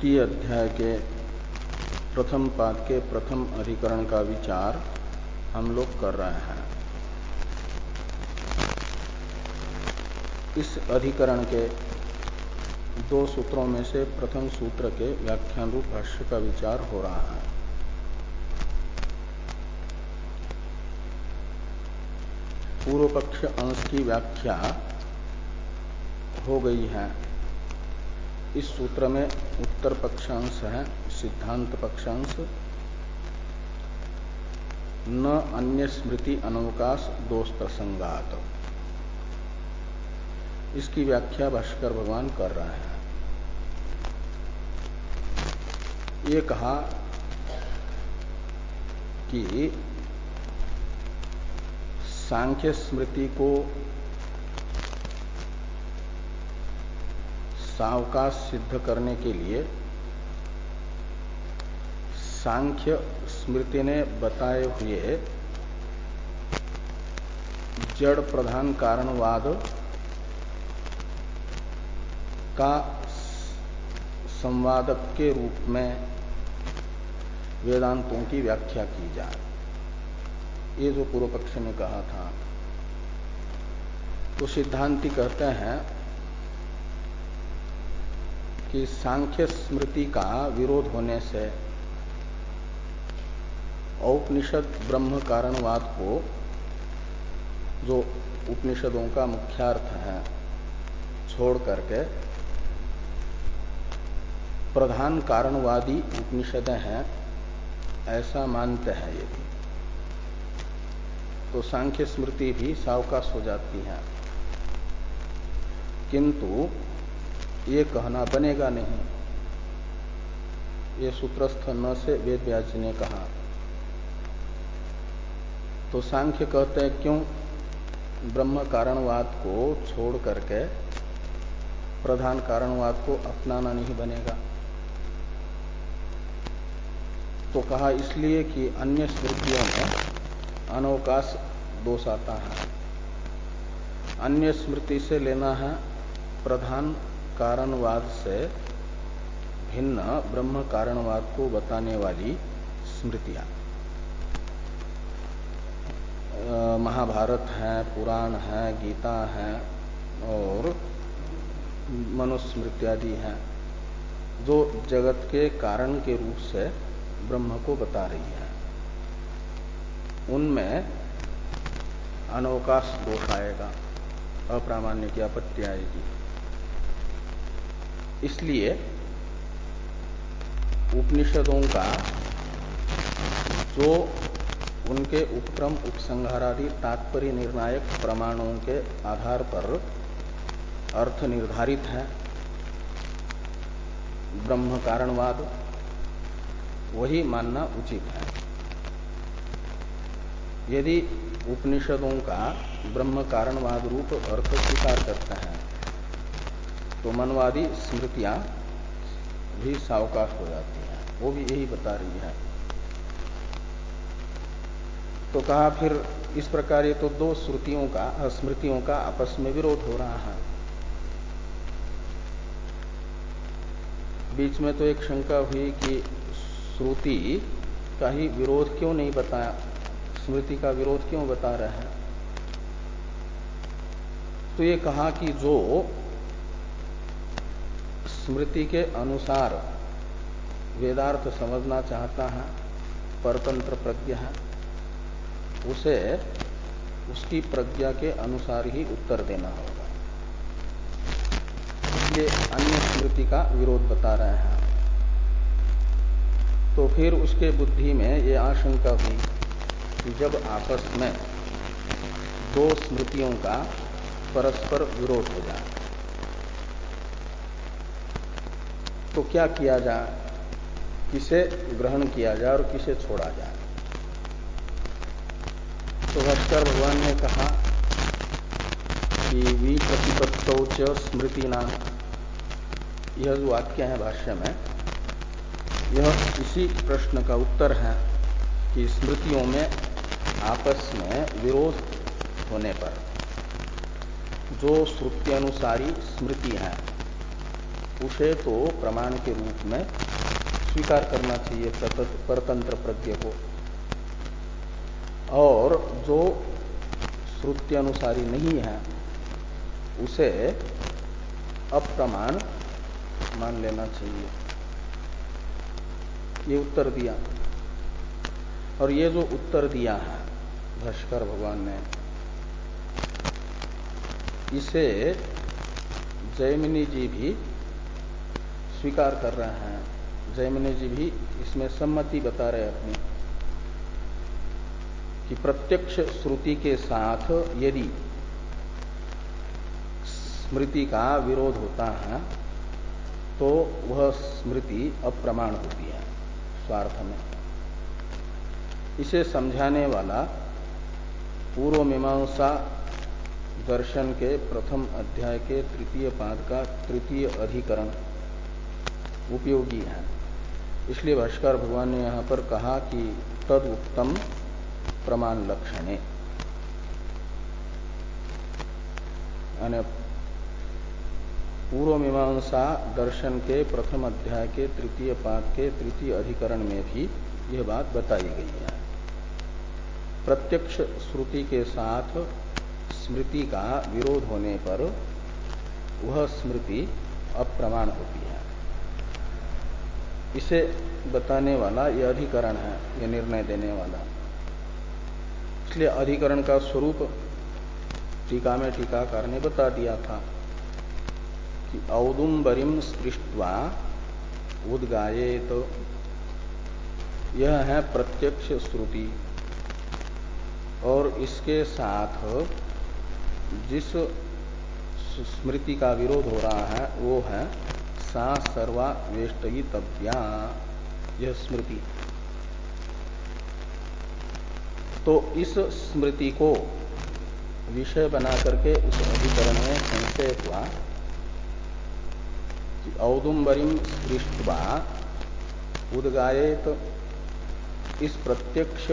द्वितीय अध्याय के प्रथम पाद के प्रथम अधिकरण का विचार हम लोग कर रहे हैं। इस अधिकरण के दो सूत्रों में से प्रथम सूत्र के व्याख्यान रूप भाष्य का विचार हो रहा है। पूर्व पक्ष अंश की व्याख्या हो गई है। इस सूत्र में उत्तर पक्षांश है, सिद्धांत पक्षांश। न अन्य स्मृति अनवकाश दोष प्रसंगात। इसकी व्याख्या भाष्कर भगवान कर रहे हैं। ये कहा कि सांख्य स्मृति को सावकाश सिद्ध करने के लिए सांख्य स्मृति ने बताए हुए जड़ प्रधान कारणवाद का संवादक के रूप में वेदांतों की व्याख्या की जाए। ये जो पूर्व पक्ष ने कहा था तो सिद्धांति कहते हैं कि सांख्य स्मृति का विरोध होने से औपनिषद ब्रह्म कारणवाद को जो उपनिषदों का मुख्यार्थ है, छोड़ करके प्रधान कारणवादी उपनिषद हैं, ऐसा मानते हैं यदि तो सांख्य स्मृति भी सावकाश हो जाती है। किंतु ये कहना बनेगा नहीं। ये सूत्रस्थ न से वेद व्यास जी ने कहा। तो सांख्य कहते हैं, क्यों? ब्रह्म कारणवाद को छोड़ करके प्रधान कारणवाद को अपनाना नहीं बनेगा। तो कहा इसलिए कि अन्य स्मृतियों में अनवकाश दोष आता है। अन्य स्मृति से लेना है प्रधान कारणवाद से भिन्न ब्रह्म कारणवाद को बताने वाली स्मृतियाँ। महाभारत है, पुराण है, गीता है और मनुस्मृत्यादि हैं, जो जगत के कारण के रूप से ब्रह्म को बता रही है। उनमें अनवकाश दोष आएगा, अप्रामाण्य की आपत्ति आएगी। इसलिए उपनिषदों का जो उनके उपक्रम, उपसंहारादि तात्पर्य निर्णायक प्रमाणों के आधार पर अर्थ निर्धारित है, ब्रह्म कारणवाद, वही मानना उचित है। यदि उपनिषदों का ब्रह्म कारणवाद रूप अर्थ स्वीकार करता है तो मनवादी स्मृतियाँ भी सावकाश हो जाती हैं। वो भी यही बता रही है। तो कहा फिर, इस प्रकार ये तो दो श्रुतियों का, स्मृतियों का आपस में विरोध हो रहा है। बीच में तो एक शंका हुई कि श्रुति का ही विरोध क्यों नहीं बताया स्मृति का विरोध क्यों बता रहे हैं? तो ये कहा कि जो स्मृति के अनुसार वेदार्थ समझना चाहता है, परतंत्र प्रज्ञा है, उसे उसकी प्रज्ञा के अनुसार ही उत्तर देना होगा। इसलिए अन्य स्मृति का विरोध बता रहे हैं। तो फिर उसके बुद्धि में ये आशंका हुई कि जब आपस में दो स्मृतियों का परस्पर विरोध हो जाए तो क्या किया जाए किसे ग्रहण किया जाए और किसे छोड़ा जाए तो भास्कर भगवान ने कहा कि वी प्रतिपत्तौ स्मृति नाम यह जो वाक्य है भाष्य में, यह इसी प्रश्न का उत्तर है कि स्मृतियों में, आपस में विरोध होने पर जो श्रुति अनुसारी स्मृति है उसे तो प्रमाण के रूप में स्वीकार करना चाहिए परतंत्र प्रज्ञ को। और जो श्रुति अनुसारी नहीं है, उसे अप्रमाण मान लेना चाहिए। ये उत्तर दिया। और ये जो उत्तर दिया है, भाष्कर भगवान ने, इसे जयमिनी जी भी स्वीकार कर रहे हैं। जयमिनी जी भी इसमें सम्मति बता रहे अपनी, कि प्रत्यक्ष श्रुति के साथ यदि स्मृति का विरोध होता है तो वह स्मृति अप्रमाण होती है, स्वार्थ में। इसे समझाने वाला पूर्व मीमांसा दर्शन के प्रथम अध्याय के तृतीय पाद का तृतीय अधिकरण उपयोगी है। इसलिए भाष्कर भगवान ने यहाँ पर कहा कि तद उत्तम प्रमाण लक्षणे। पूर्व मीमांसा दर्शन के प्रथम अध्याय के, तृतीय पाद के, तृतीय अधिकरण में भी यह बात बताई गई है। प्रत्यक्ष श्रुति के साथ स्मृति का विरोध होने पर वह स्मृति अप्रमाण होती है। इसे बताने वाला यह अधिकरण है यह निर्णय देने वाला। इसलिए अधिकरण का स्वरूप टीका में टीकाकार ने बता दिया था कि औदुम्बरिम स्पृष्टवा उदगाये तो यह है प्रत्यक्ष श्रुति। और इसके साथ जिस स्मृति का विरोध हो रहा है, वो है सा सर्वा वेष्टयितव्या। यह स्मृति। तो इस स्मृति को विषय बना करके उस अधिकरण में संशय हुआ कि औदुम्बरिम स्पृष्टवा उदगायत इस प्रत्यक्ष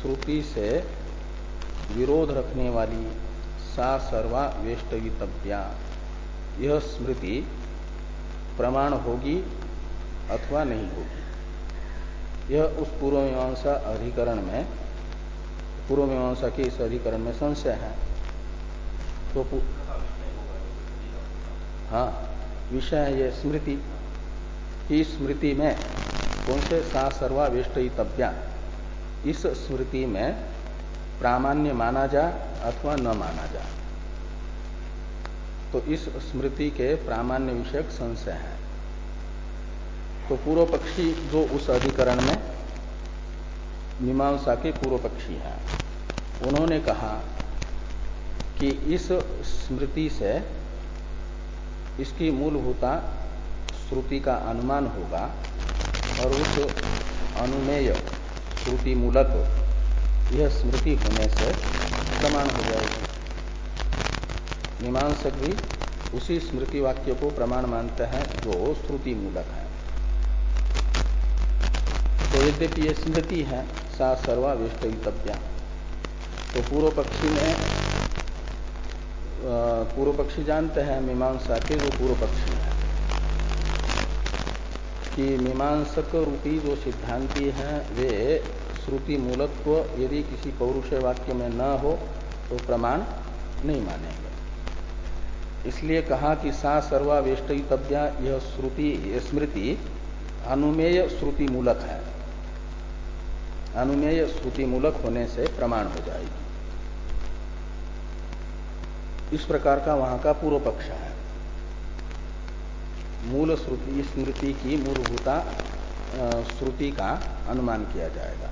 श्रुति से विरोध रखने वाली सा सर्वा वेष्टयितव्या। यह स्मृति प्रमाण होगी अथवा नहीं होगी। यह उस पूर्व मीमांसा अधिकरण में पूर्व मीमांसा के इस अधिकरण में संशय है। तो हाँ विषय है यह स्मृति। की स्मृति में कौन से सा सर्वावेष्टव्या इस स्मृति में प्रामाण्य माना जा अथवा न माना जा। तो इस स्मृति के प्रामाण्य विषयक संशय है। तो पूर्व पक्षी जो उस अधिकरण में मीमांसा के पूर्व पक्षी हैं, उन्होंने कहा कि इस स्मृति से इसकी मूलभूता श्रुति का अनुमान होगा और उस अनुमेय श्रुति मूलक यह स्मृति होने से प्रमाण हो जाएगी। मीमांसक भी उसी स्मृति वाक्य को प्रमाण मानते हैं, जो श्रुति मूलक है। तो यद्यपि ये स्मृति है, सा सर्वा विष्टव्या तो पूर्व पक्षी में पूर्व पक्षी जानते हैं, मीमांसा के जो पूर्व पक्षी है, कि मीमांसक रूपी जो सिद्धांति हैं, वे श्रुति मूलत्व यदि किसी पौरुष वाक्य में न हो तो प्रमाण नहीं मानेंगे। इसलिए कहा कि सा सर्वावेष्टितव्या यह श्रुति स्मृति अनुमेय श्रुति मूलक है। अनुमेय श्रुति मूलक होने से प्रमाण हो जाएगी। इस प्रकार का वहाँ का पूर्व पक्ष है। मूल श्रुति, स्मृति की मूलभूता श्रुति का अनुमान किया जाएगा।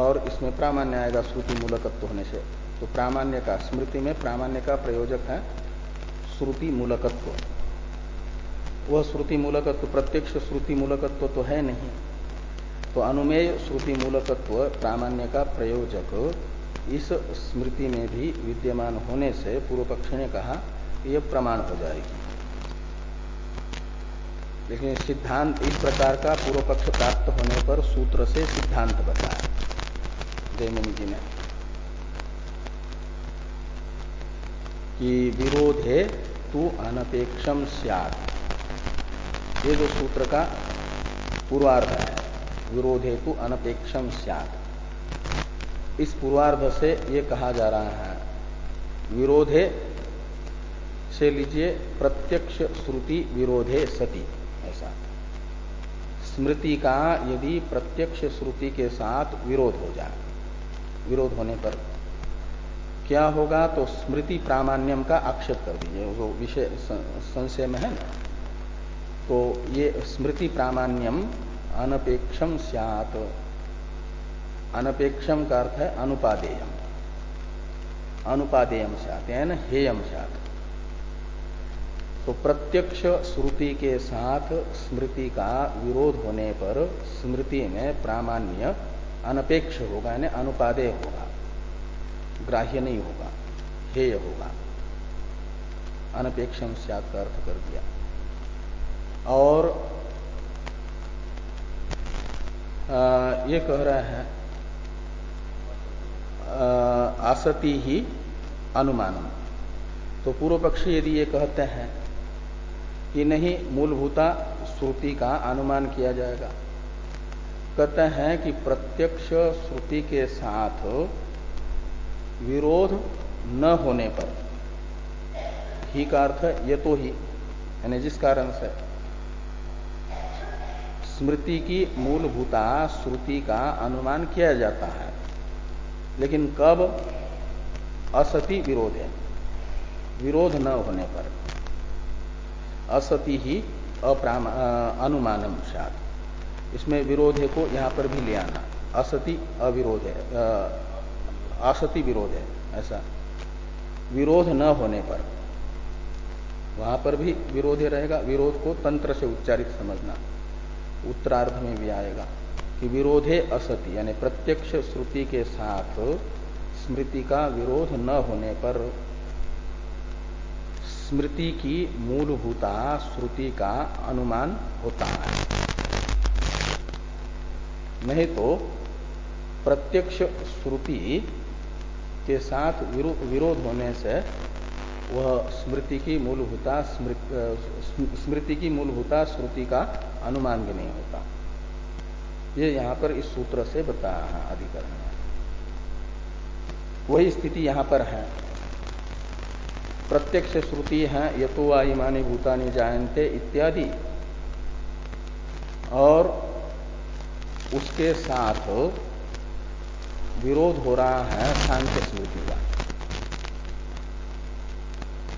और इसमें प्रामाण्य आएगा श्रुति मूलकत्व होने से। तो प्रामाण्य का, स्मृति में प्रामाण्य का प्रयोजक है श्रुति मूलकत्व। वह श्रुति मूलकत्व, प्रत्यक्ष श्रुति मूलकत्व तो है नहीं। तो अनुमेय श्रुति मूलकत्व प्रामाण्य का प्रयोजक इस स्मृति में भी विद्यमान होने से पूर्व पक्ष ने कहा, यह प्रमाण हो जाएगी। लेकिन सिद्धांत इस प्रकार का पूर्व पक्ष प्राप्त होने पर सूत्र से सिद्धांत बताया। जयमुनि जी ने। कि विरोधे तू अनपेक्षम सियात। ये जो सूत्र का पूर्वार्ध है, विरोधे तू अनपेक्षम सियात। इस पूर्वार्ध से ये कहा जा रहा है, विरोधे से लीजिए प्रत्यक्ष श्रुति विरोधे सती, ऐसा। स्मृति का यदि प्रत्यक्ष श्रुति के साथ विरोध हो जाए, विरोध होने पर क्या होगा तो स्मृति प्रामाण्यम का आक्षेप कर दीजिए। वो विषय संशय में है ना? तो ये स्मृति प्रामाण्यम अनपेक्षम सियात। अनपेक्षम का अर्थ है अनुपादेयम। अनुपादेयम सियात, यानी हेयम सात तो प्रत्यक्ष श्रुति के साथ स्मृति का विरोध होने पर स्मृति में प्रामाण्य अनपेक्ष होगा, यानी अनुपादेय होगा। ग्राह्य नहीं होगा हेय होगा। अनपेक्षम सियात का अर्थ कर दिया। और आ, ये कह रहे हैं आसति ही अनुमानम। तो पूर्व पक्षी यदि ये कहते हैं कि नहीं मूलभूता श्रुति का अनुमान किया जाएगा। कहते हैं कि प्रत्यक्ष श्रुति के साथ विरोध न होने पर। ही का अर्थ ये तो ही। यानी जिस कारण से। स्मृति की मूलभूता, श्रुति का अनुमान किया जाता है। लेकिन कब? असति विरोध है। विरोध न होने पर। असति ही अप्राम अनुमानम सात। इसमें विरोध को यहाँ पर भी ले आना। असति अविरोध है असति विरोध है, ऐसा। विरोध न होने पर, वहाँ पर भी विरोध रहेगा। विरोध को तंत्र से उच्चारित समझना, उत्तरार्ध में भी आएगा कि विरोधे असति यानी प्रत्यक्ष श्रुति के साथ स्मृति का विरोध न होने पर स्मृति की मूलभूता, श्रुति का अनुमान होता है। नहीं तो प्रत्यक्ष श्रुति के साथ विरोध होने से वह स्मृति की मूलभूता, स्मृति की मूलभूता, श्रुति का अनुमान भी नहीं होता। ये यहाँ पर इस सूत्र से बताया है अधिकरण। में वही स्थिति यहाँ पर है। प्रत्यक्ष श्रुति है, यतो आईमानी भूतानी जायन्ते इत्यादि। और उसके साथ विरोध हो रहा है सांख्य स्मृति का।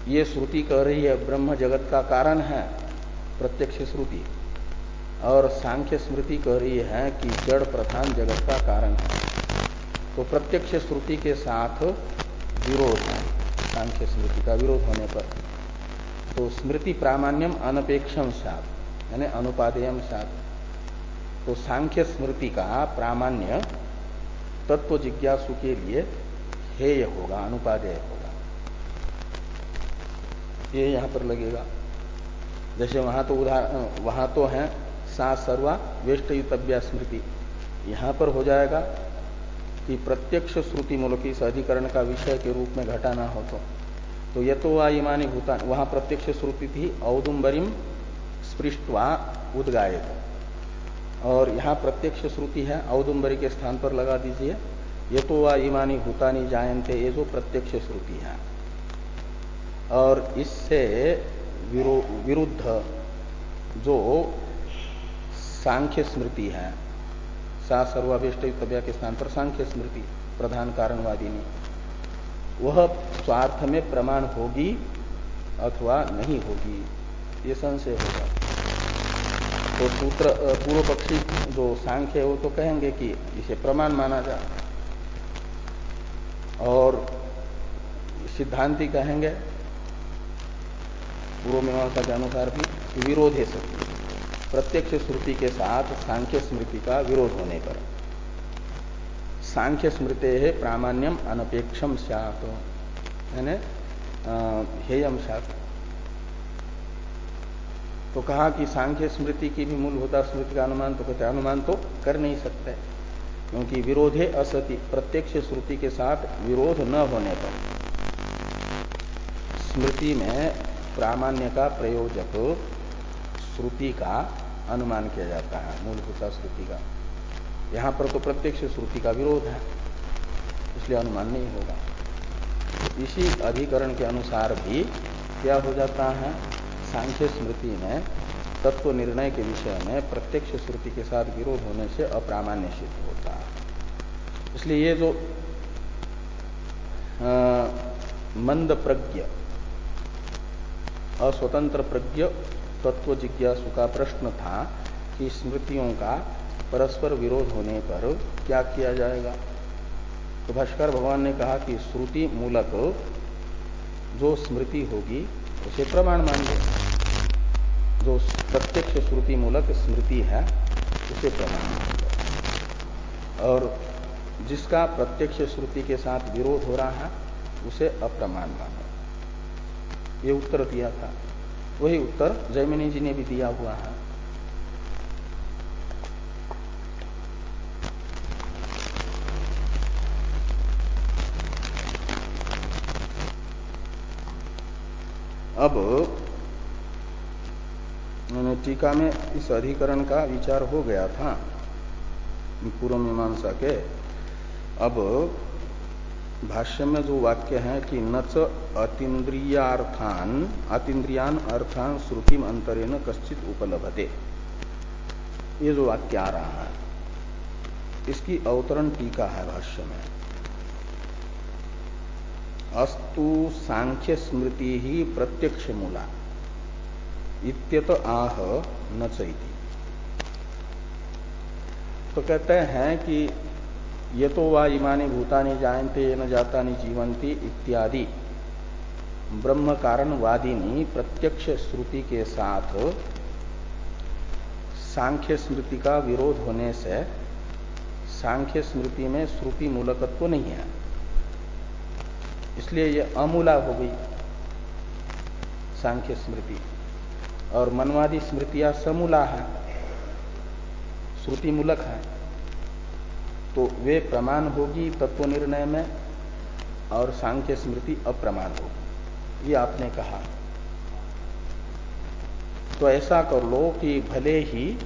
ये श्रुति कह रही है, ब्रह्म जगत का कारण है प्रत्यक्ष श्रुति। और सांख्य स्मृति कह रही है कि जड़ प्रधान जगत का कारण है। तो प्रत्यक्ष श्रुति के साथ विरोध है, सांख्य स्मृति का विरोध होने पर। तो स्मृति प्रामाण्यम अनपेक्षम सात, यानी अनुपादेयम सात। तो सांख्य स्मृति का प्रामाण्य तत्व जिज्ञासु के लिए हेय होगा, अनुपादेय होगा। ये यहाँ पर लगेगा। जैसे वहाँ तो उदाहरण वहाँ तो है सा सर्वा वेष्टयुतव्या स्मृति। यहाँ पर हो जाएगा कि प्रत्यक्ष श्रुति मूलक इस अधिकरण का विषय के रूप में घटाना हो तो। तो ये तो ईमानी भूतान। वहाँ प्रत्यक्ष श्रुति थी औदुम्बरिम स्पृष्टवा उदगायत। और यहाँ प्रत्यक्ष श्रुति है औदुम्बरी के स्थान पर लगा दीजिए। ये तो वा ईमानी भूतानी जायंते ये जो प्रत्यक्ष श्रुति है। और इससे विरुद्ध जो सांख्य स्मृति है, सा सर्वाभिष्ट तब्या के स्थान पर सांख्य स्मृति, प्रधान कारणवादिनी, वह स्वार्थ में प्रमाण होगी अथवा नहीं होगी, ये संशय होगा। तो सूत्र पूर्व पक्षी जो सांख्य है वो तो कहेंगे कि इसे प्रमाण माना जा और सिद्धांति कहेंगे, पूर्व मीमांसा के अनुसार भी विरोध है सत्य प्रत्यक्ष श्रुति के साथ सांख्य स्मृति का विरोध होने पर। सांख्य स्मृति है प्रामाण्यम, अनपेक्षम सत यानी हेयम सत तो कहा कि सांख्य स्मृति की भी मूलभूता स्मृति का अनुमान तो कहते अनुमान तो कर नहीं सकते। क्योंकि विरोधे असति, प्रत्यक्ष श्रुति के साथ विरोध न होने पर। स्मृति में प्रामाण्य का प्रयोजक श्रुति का अनुमान किया जाता है मूलभूता श्रुति का। यहाँ पर तो प्रत्यक्ष श्रुति का विरोध है, इसलिए अनुमान नहीं होगा। इसी अधिकरण के अनुसार भी क्या हो जाता है? सांख्य स्मृति में, तत्व निर्णय के विषय में प्रत्यक्ष श्रुति के साथ विरोध होने से अप्रामाण्य सिद्ध होता है। इसलिए ये जो मंद प्रज्ञ, अस्वतंत्र प्रज्ञ तत्व जिज्ञासु का प्रश्न था कि स्मृतियों का परस्पर विरोध होने पर क्या किया जाएगा? तो भाष्कर भगवान ने कहा कि श्रुति मूलक जो स्मृति होगी उसे प्रमाण मान ले जो प्रत्यक्ष श्रुति मूलक स्मृति है, उसे प्रमाण मान ले और जिसका प्रत्यक्ष श्रुति के साथ विरोध हो रहा है, उसे अप्रमाण मानो ये उत्तर दिया था। वही उत्तर जयमिनी जी ने भी दिया हुआ है। अब टीका में इस अधिकरण का विचार हो गया था, पूर्व मीमांसा के। अब भाष्य में जो वाक्य है कि नच अतीन्द्रियार्थान, अतीन्द्रियान अर्थान श्रुतिम अंतरेण कश्चित उपलब्धते ये जो वाक्य आ रहा है, इसकी अवतरण टीका है भाष्य में। अस्तु सांख्य स्मृति ही प्रत्यक्ष मूला। इत्यत आह न चैती। तो कहते हैं कि ये तो वा इमानी भूतानी जायते न जाता जीवंती इत्यादि। ब्रह्म कारण वादिनी प्रत्यक्ष श्रुति के साथ सांख्य स्मृति का विरोध होने से सांख्य स्मृति में श्रुति मूलकत्व नहीं है। इसलिए यह अमूला हो गई सांख्य स्मृति। और मनवादी स्मृतियाँ समूला है श्रुति मूलक है। तो वे प्रमाण होगी तत्व निर्णय में और सांख्य स्मृति अप्रमाण होगी। ये आपने कहा। तो ऐसा कर लो कि भले ही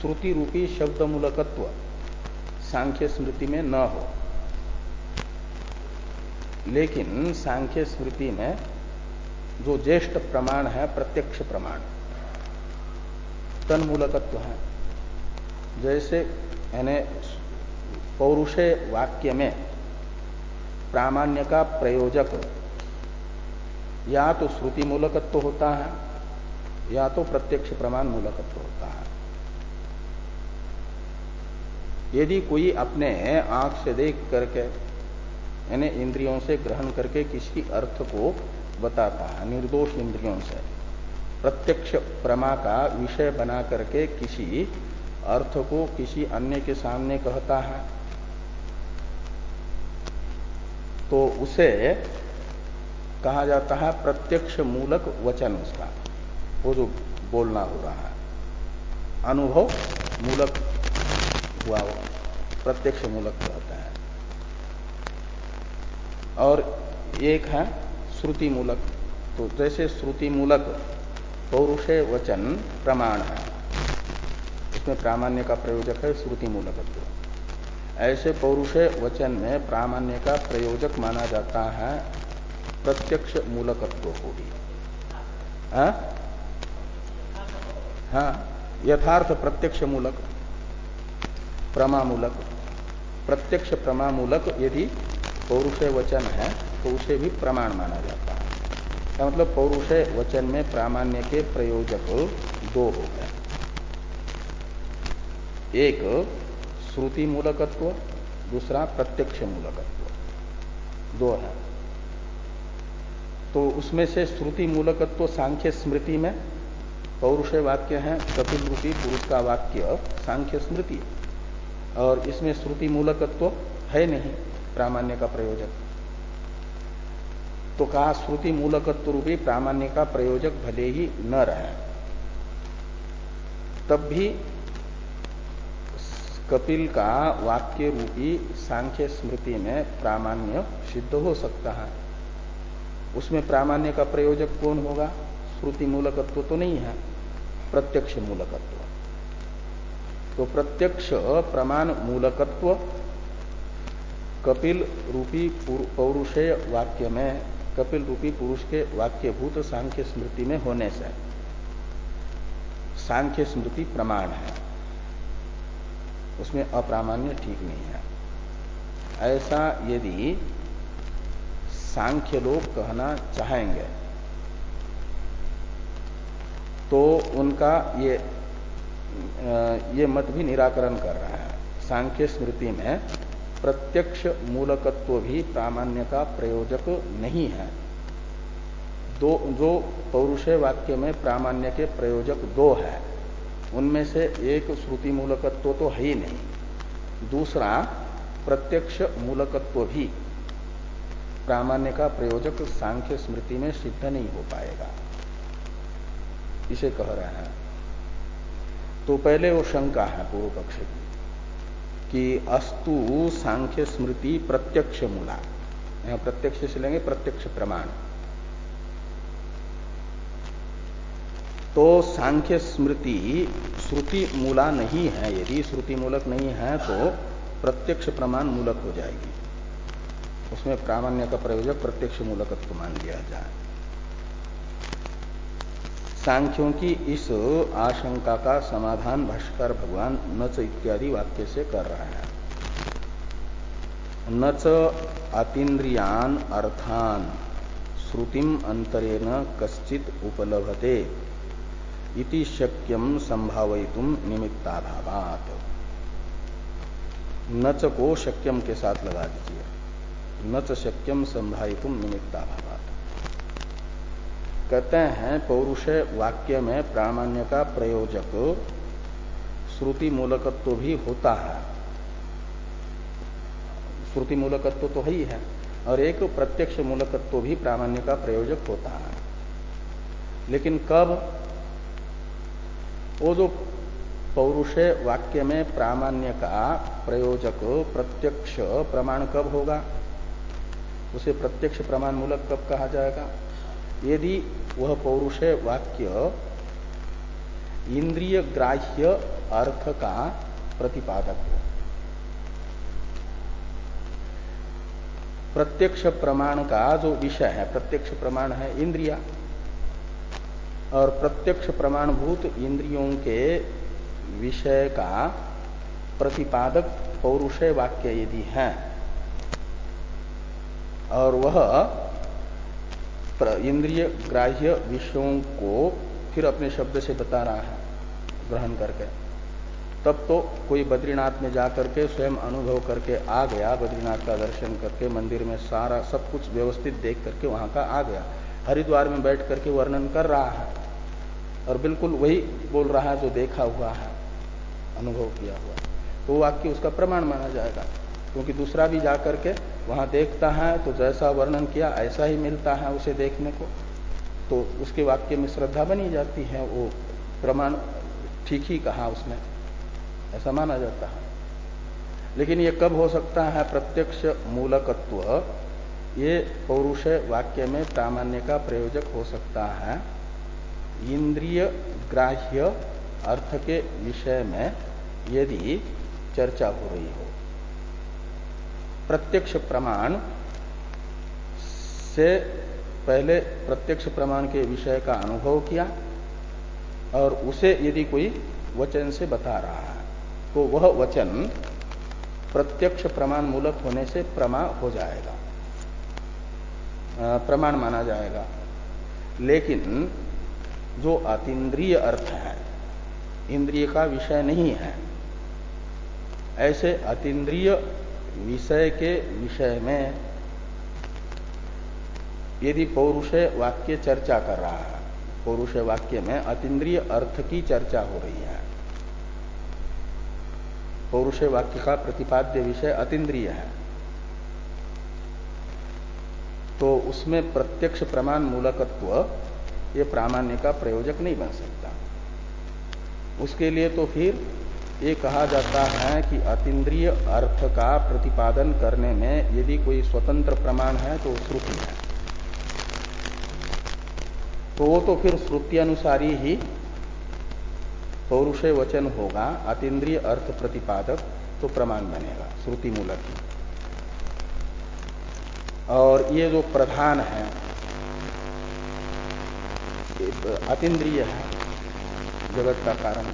श्रुति रूपी शब्द मूलकत्व सांख्य स्मृति में न हो। लेकिन सांख्य स्मृति में जो ज्येष्ठ प्रमाण है, प्रत्यक्ष प्रमाण तन्मूलकत्व है। जैसे यानी पौरुषे वाक्य में प्रामाण्य का प्रयोजक, या तो श्रुति मूलकत्व होता है, या तो प्रत्यक्ष प्रमाण मूलकत्व होता है। यदि कोई अपने आँख से देख करके यानी इंद्रियों से ग्रहण करके किसी अर्थ को बताता है, निर्दोष इंद्रियों से। प्रत्यक्ष प्रमा का विषय बना करके किसी अर्थ को किसी अन्य के सामने कहता है। तो उसे कहा जाता है प्रत्यक्ष मूलक वचन उसका। वो जो बोलना हो रहा है। अनुभव मूलक हुआ वो, प्रत्यक्ष मूलक कहता और एक है श्रुति मूलक तो जैसे श्रुति मूलक पौरुषे वचन प्रमाण है। इसमें प्रामाण्य का प्रयोजक है श्रुति मूलकत्व ऐसे पौरुषे वचन में प्रामाण्य का प्रयोजक माना जाता है प्रत्यक्ष मूलकत्व को भी हाँ, हाँ यथार्थ प्रत्यक्ष मूलक प्रमामूलक। प्रत्यक्ष प्रमामूलक यदि पौरुषे वचन है तो उसे भी प्रमाण माना जाता है। का मतलब पौरुषे वचन में प्रामाण्य के प्रयोजक दो हो गए? एक, श्रुति मूलकत्व, दूसरा प्रत्यक्ष मूलकत्व। दो है। तो उसमें से श्रुति मूलकत्व सांख्य स्मृति में पौरुष वाक्य है कपिल पुरुष का वाक्य सांख्य स्मृति। और इसमें श्रुति मूलकत्व है नहीं। प्रामाण्य का प्रयोजक। तो कहा, श्रुति मूलकत्व रूपी प्रामाण्य का प्रयोजक भले ही न रहे। तब भी कपिल का वाक्य रूपी सांख्य स्मृति में प्रामाण्य सिद्ध हो सकता है। उसमें प्रामाण्य का प्रयोजक कौन होगा? श्रुति मूलकत्व तो नहीं है, प्रत्यक्ष मूलकत्व। तो प्रत्यक्ष प्रमाण मूलकत्व कपिल रूपी पौरुषेय वाक्य में, कपिल रूपी पुरुष के वाक्यभूत सांख्य स्मृति में होने से। सांख्य स्मृति प्रमाण है। उसमें अप्रामाण्य ठीक नहीं है। ऐसा यदि सांख्य लोग कहना चाहेंगे तो उनका ये ये मत भी निराकरण कर रहा है। सांख्य स्मृति में प्रत्यक्ष मूलकत्व भी प्रामाण्य का प्रयोजक नहीं है। दो, जो पौरुषे वाक्य में प्रामाण्य के प्रयोजक दो है, उनमें से एक श्रुति मूलकत्व तो है ही नहीं। दूसरा, प्रत्यक्ष मूलकत्व भी प्रामाण्य का प्रयोजक सांख्य स्मृति में सिद्ध नहीं हो पाएगा। इसे कह रहे हैं। तो पहले वो शंका है पूर्व पक्ष की। कि अस्तु सांख्य स्मृति प्रत्यक्ष मूला यहाँ प्रत्यक्ष से लेंगे, प्रत्यक्ष प्रमाण। तो सांख्य स्मृति श्रुति मूला नहीं है, यदि श्रुति मूलक नहीं है तो प्रत्यक्ष प्रमाण मूलक हो जाएगी। उसमें प्रामाण्य का प्रयोजक प्रत्यक्ष मूलकत्व मान लिया जाए। सांख्यों की इस आशंका का समाधान भाष्कर भगवान नच इत्यादि वाक्य से कर रहे हैं। नच अतीन्द्रियान अर्थान श्रुतिम अंतरेण कश्चित उपलभते इति शक्यम संभावितुम निमित्ताभावात। नच को शक्यम के साथ लगा दीजिए। नच शक्यम संभावितुम निमित्ताभावात। कहते हैं, पौरुष वाक्य में प्रामाण्य का प्रयोजक श्रुति मूलकत्व भी होता है। श्रुति मूलकत्व तो ही है और एक प्रत्यक्ष मूलकत्व भी प्रामाण्य का प्रयोजक होता है। लेकिन कब? वो जो पौरुष वाक्य में प्रामाण्य का प्रयोजक, प्रत्यक्ष प्रमाण कब होगा? उसे प्रत्यक्ष प्रमाण मूलक कब कहा जाएगा? यदि वह पौरुष वाक्य, इंद्रिय ग्राह्य अर्थ का प्रतिपादक हो। प्रत्यक्ष प्रमाण का जो विषय है, प्रत्यक्ष प्रमाण है इंद्रिया, और प्रत्यक्ष प्रमाणभूत इंद्रियों के विषय का प्रतिपादक पौरुषय वाक्य यदि है, और वह इंद्रिय ग्राह्य विषयों को फिर अपने शब्द से बता रहा है, ग्रहण करके। तब तो कोई बद्रीनाथ में जाकर के स्वयं अनुभव करके आ गया, बद्रीनाथ का दर्शन करके मंदिर में सारा, सब कुछ व्यवस्थित देख करके वहाँ का आ गया। हरिद्वार में बैठ करके वर्णन कर रहा है और बिल्कुल वही बोल रहा है जो देखा हुआ है, अनुभव किया हुआ। तो वाक्य उसका प्रमाण माना जाएगा, क्योंकि दूसरा भी जाकर के वहाँ देखता है तो जैसा वर्णन किया, ऐसा ही मिलता है उसे देखने को। तो उसके वाक्य में श्रद्धा बनी जाती है, वो प्रमाण ठीक ही कहा उसने। ऐसा माना जाता है। लेकिन ये कब हो सकता है? प्रत्यक्ष मूलकत्व। ये पौरुष वाक्य में प्रामाण्य का प्रयोजक हो सकता है। इंद्रिय ग्राह्य अर्थ के विषय में यदि चर्चा हो रही हो। प्रत्यक्ष प्रमाण से पहले प्रत्यक्ष प्रमाण के विषय का अनुभव किया और उसे यदि कोई वचन से बता रहा है तो वह वचन प्रत्यक्ष प्रमाण मूलक होने से प्रमा हो जाएगा। प्रमाण माना जाएगा। लेकिन जो अतीन्द्रिय अर्थ है, इंद्रिय का विषय नहीं है, ऐसे अतीन्द्रिय विषय के विषय में यदि पौरुष वाक्य चर्चा कर रहा है, पौरुष वाक्य में अतिद्रिय अर्थ की चर्चा हो रही है। पौरुष वाक्य का प्रतिपाद्य विषय अतीन्द्रिय है। तो उसमें प्रत्यक्ष प्रमाण मूलकत्व, ये प्रामाण्य का प्रयोजक नहीं बन सकता। उसके लिए तो फिर ये कहा जाता है कि अतीन्द्रिय अर्थ का प्रतिपादन करने में यदि कोई स्वतंत्र प्रमाण है तो श्रुति है। तो वो तो फिर श्रुति अनुसारी ही पौरुष वचन होगा, अतीन्द्रिय अर्थ प्रतिपादक तो प्रमाण बनेगा, श्रुति मूलक ही। और ये जो प्रधान है अतीन्द्रिय है, जगत का कारण।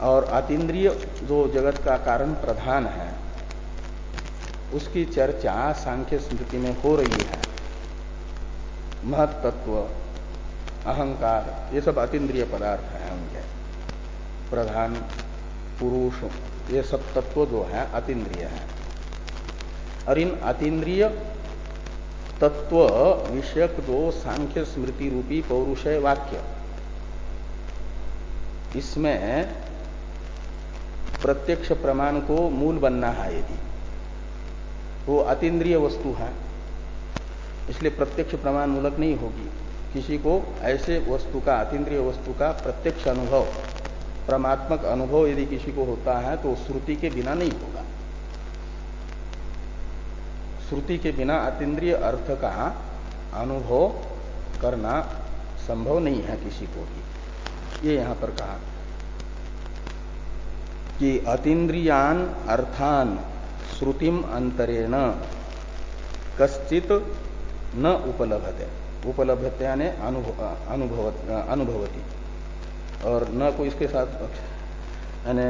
और अतीन्द्रिय जो जगत का कारण प्रधान है, उसकी चर्चा सांख्य स्मृति में हो रही है। महत्त्व अहंकार, ये सब अतीन्द्रिय पदार्थ हैं उनके। प्रधान, पुरुष, ये सब तत्व जो है, अतीन्द्रिय है। और इन अतीन्द्रिय तत्व विषयक जो सांख्य स्मृति रूपी पौरुषय वाक्य, इसमें प्रत्यक्ष प्रमाण को मूल बनना है यदि। वो अतीन्द्रिय वस्तु है, इसलिए प्रत्यक्ष प्रमाण मूलक नहीं होगी। किसी को ऐसे वस्तु का, अतीन्द्रिय वस्तु का प्रत्यक्ष अनुभव, परमात्मक अनुभव यदि किसी को होता है तो श्रुति के बिना नहीं होगा। श्रुति के बिना अतीन्द्रिय अर्थ का अनुभव करना संभव नहीं है किसी को भी। ये यहाँ पर कहा कि अतीन्द्रियान अर्थान श्रुतिम अंतरेण कश्चित न उपलब्धते उपलब्धते यानी अनुभव, अनुभवती। और न कोई इसके साथ यानी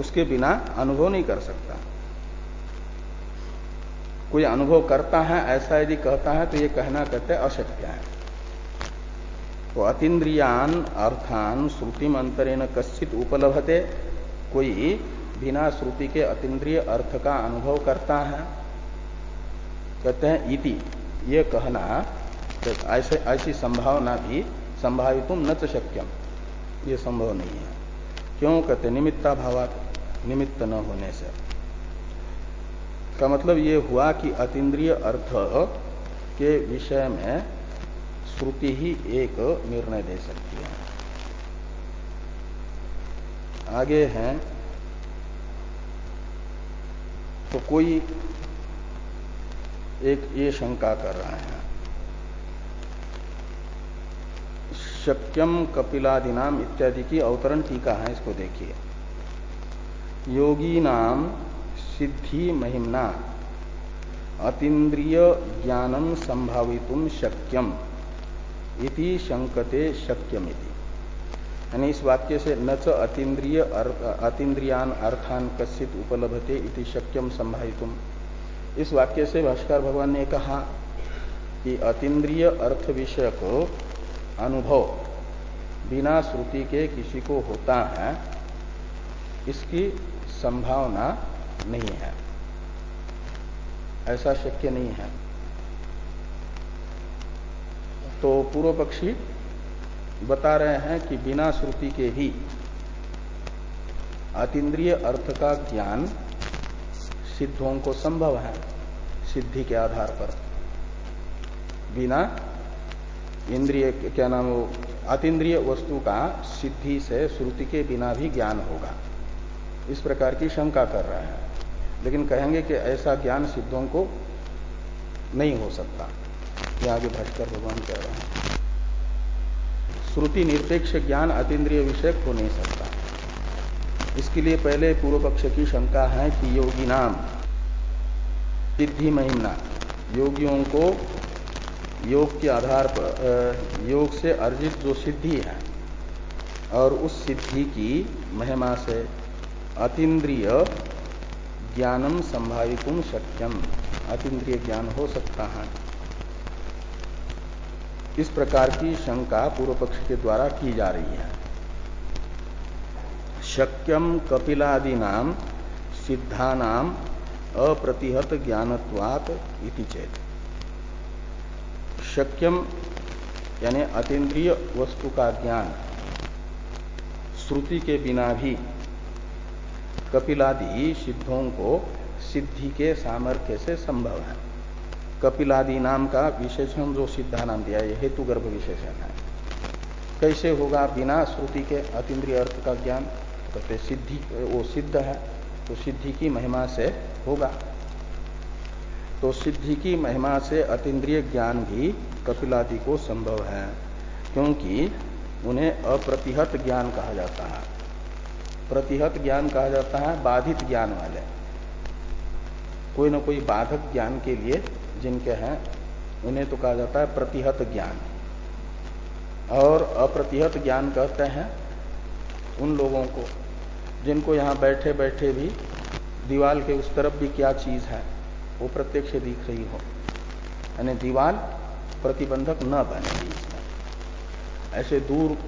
उसके बिना अनुभव नहीं कर सकता। कोई अनुभव करता है, ऐसा यदि कहता है तो ये कहना कहते अशक्य है। तो अतीन्द्रियान अर्थान श्रुतिम अंतरेण कश्चित उपलब्धते कोई बिना श्रुति के अतीन्द्रिय अर्थ का अनुभव करता है। कहते हैं, इति, ये कहना, ऐसे, ऐसी संभावना भी संभावित न शक्यम ये संभव नहीं है। क्यों? कहते निमित्ता भावात निमित्त न होने से। का मतलब ये हुआ कि अतीन्द्रिय अर्थ के विषय में श्रुति ही एक निर्णय दे सकती है। आगे हैं तो कोई एक ये शंका कर रहा है। शक्यम कपिलादिनाम इत्यादि की अवतरण टीका है, इसको देखिए। योगी नाम सिद्धि महिमना, अतीन्द्रिय ज्ञानम संभावितुम शक्यम, इति शंकते शक्यमिति। यानी इस वाक्य से न च अतीन्द्रिय अतीन्द्रियान अर्थान कश्चित उपलब्धते इति शक्यम संभावितुम। इस वाक्य से भाष्कर भगवान ने कहा कि अतीन्द्रिय अर्थ विषय को अनुभव बिना श्रुति के किसी को होता है, इसकी संभावना नहीं है। ऐसा शक्य नहीं है। तो पूर्व पक्षी बता रहे हैं कि बिना श्रुति के ही अतीन्द्रिय अर्थ का ज्ञान सिद्धों को संभव है, सिद्धि के आधार पर। बिना इंद्रिय, क्या नाम हो अतीन्द्रिय वस्तु का सिद्धि से श्रुति के बिना भी ज्ञान होगा। इस प्रकार की शंका कर रहे हैं। लेकिन कहेंगे कि ऐसा ज्ञान सिद्धों को नहीं हो सकता। ये आगे भास्कर भगवान कह रहे हैं। श्रुति निरपेक्ष ज्ञान अतीन्द्रिय विषय हो नहीं सकता। इसके लिए पहले पूर्व पक्ष की शंका है कि योगी नाम, सिद्धि महिमना, योगियों को योग के आधार पर योग से अर्जित जो सिद्धि है और उस सिद्धि की महिमा से अतीन्द्रिय ज्ञानम संभावितुम शक्यम। अतीन्द्रिय ज्ञान हो सकता है। इस प्रकार की शंका पूर्व पक्ष के द्वारा की जा रही है। शक्यम कपिलादि नाम सिद्धानाम अप्रतिहत ज्ञानत्वात इति चेत। शक्यम यानी अतीन्द्रिय वस्तु का ज्ञान, श्रुति के बिना भी कपिलादि सिद्धों को सिद्धि के सामर्थ्य से संभव है। कपिलादि नाम का विशेषण जो सिद्धा नाम दिया ये हेतु गर्भ विशेषण है। कैसे होगा? बिना श्रुति के अतीन्द्रिय अर्थ का ज्ञान, कहते सिद्धि, वो सिद्ध है तो सिद्धि की महिमा से होगा। तो सिद्धि की महिमा से अतिद्रिय ज्ञान भी कपिलादि को संभव है, क्योंकि उन्हें अप्रतिहत ज्ञान कहा जाता है। प्रतिहत ज्ञान कहा जाता है, बाधित ज्ञान वाले। कोई ना कोई बाधक ज्ञान के लिए जिनके हैं, उन्हें तो कहा जाता है प्रतिहत ज्ञान। और अप्रतिहत ज्ञान कहते हैं उन लोगों को, जिनको यहाँ बैठे बैठे भी दीवाल के उस तरफ़ भी क्या चीज़ है, वो प्रत्यक्ष दिख रही हो। यानी दीवाल प्रतिबंधक न बने इसमें। ऐसे दूर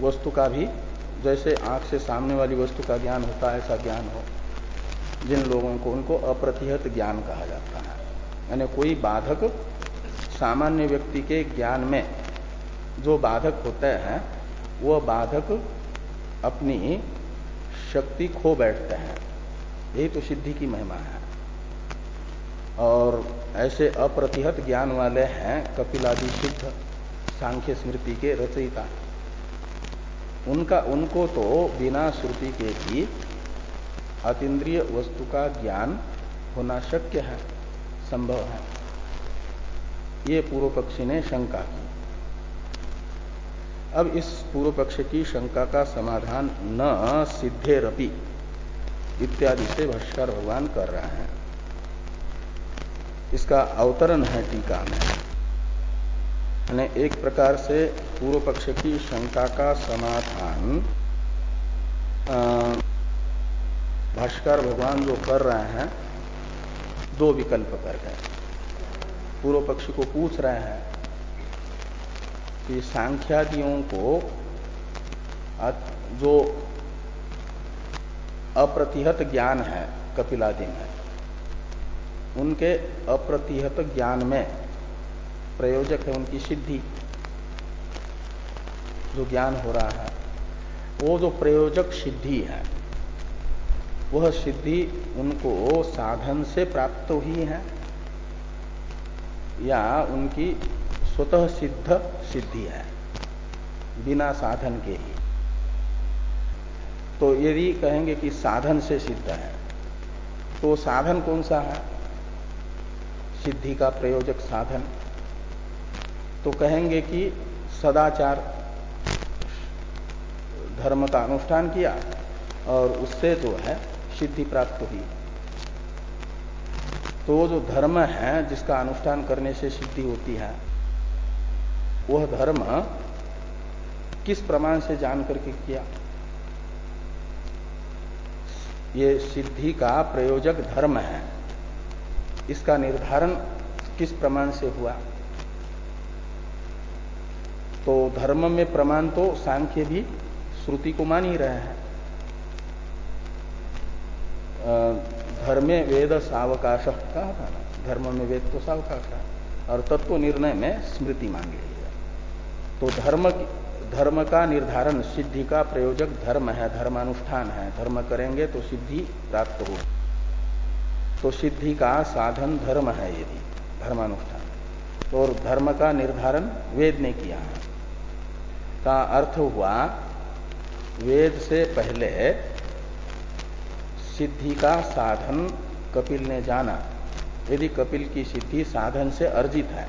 वस्तु का भी, जैसे आँख से सामने वाली वस्तु का ज्ञान होता है, ऐसा ज्ञान हो। जिन लोगों को उनको अप्रतिहत ज्ञान कहा जाता है। यानी कोई बाधक सामान्य व्यक्ति के ज्ञान में जो बाधक होते हैं वह बाधक अपनी शक्ति खो बैठते हैं। यही तो सिद्धि की महिमा है। और ऐसे अप्रतिहत ज्ञान वाले हैं कपिलादि सिद्ध सांख्य स्मृति के रचयिता। उनका, उनको तो बिना श्रुति के भी अतीन्द्रिय वस्तु का ज्ञान होना शक्य है, संभव है। ये पूर्व पक्षी ने शंका की। अब इस पूर्व पक्ष की शंका का समाधान न सिद्धेरपि इत्यादि से भाष्कर भगवान कर रहे हैं। इसका अवतरण है टीका में। एक प्रकार से पूर्व पक्ष की शंका का समाधान भाष्कर भगवान जो कर रहे हैं, दो विकल्प करके पूर्व पक्षी को पूछ रहे हैं कि सांख्यादियों को जो अप्रतिहत ज्ञान है कपिलादि में उनके अप्रतिहत ज्ञान में प्रयोजक है उनकी सिद्धि, जो ज्ञान हो रहा है। वो जो प्रयोजक सिद्धि है वह सिद्धि उनको साधन से प्राप्त हुई है, या उनकी स्वतः सिद्ध सिद्धि है, बिना साधन के ही। तो यदि कहेंगे कि साधन से सिद्ध है तो साधन कौन सा है? सिद्धि का प्रयोजक साधन। तो कहेंगे कि सदाचार धर्म का अनुष्ठान किया, और उससे जो है सिद्धि प्राप्त हुई। तो जो धर्म है, जिसका अनुष्ठान करने से सिद्धि होती है, वह धर्म किस प्रमाण से जान करके किया? ये सिद्धि का प्रयोजक धर्म है। इसका निर्धारण किस प्रमाण से हुआ? तो धर्म में प्रमाण तो सांख्य भी श्रुति को मान ही रहे हैं। धर्मे वेद सावकाश कहा था? ना धर्म में वेद तो सावकाश है। और तत्व निर्णय में स्मृति मान ली है। तो धर्म धर्म का निर्धारण, सिद्धि का प्रयोजक धर्म है, धर्मानुष्ठान है। धर्म करेंगे तो सिद्धि प्राप्त हो तो सिद्धि का साधन धर्म है यदि, धर्मानुष्ठान। तो और धर्म का निर्धारण वेद ने किया है। का अर्थ हुआ, वेद से पहले सिद्धि का साधन कपिल ने जाना। यदि कपिल की सिद्धि साधन से अर्जित है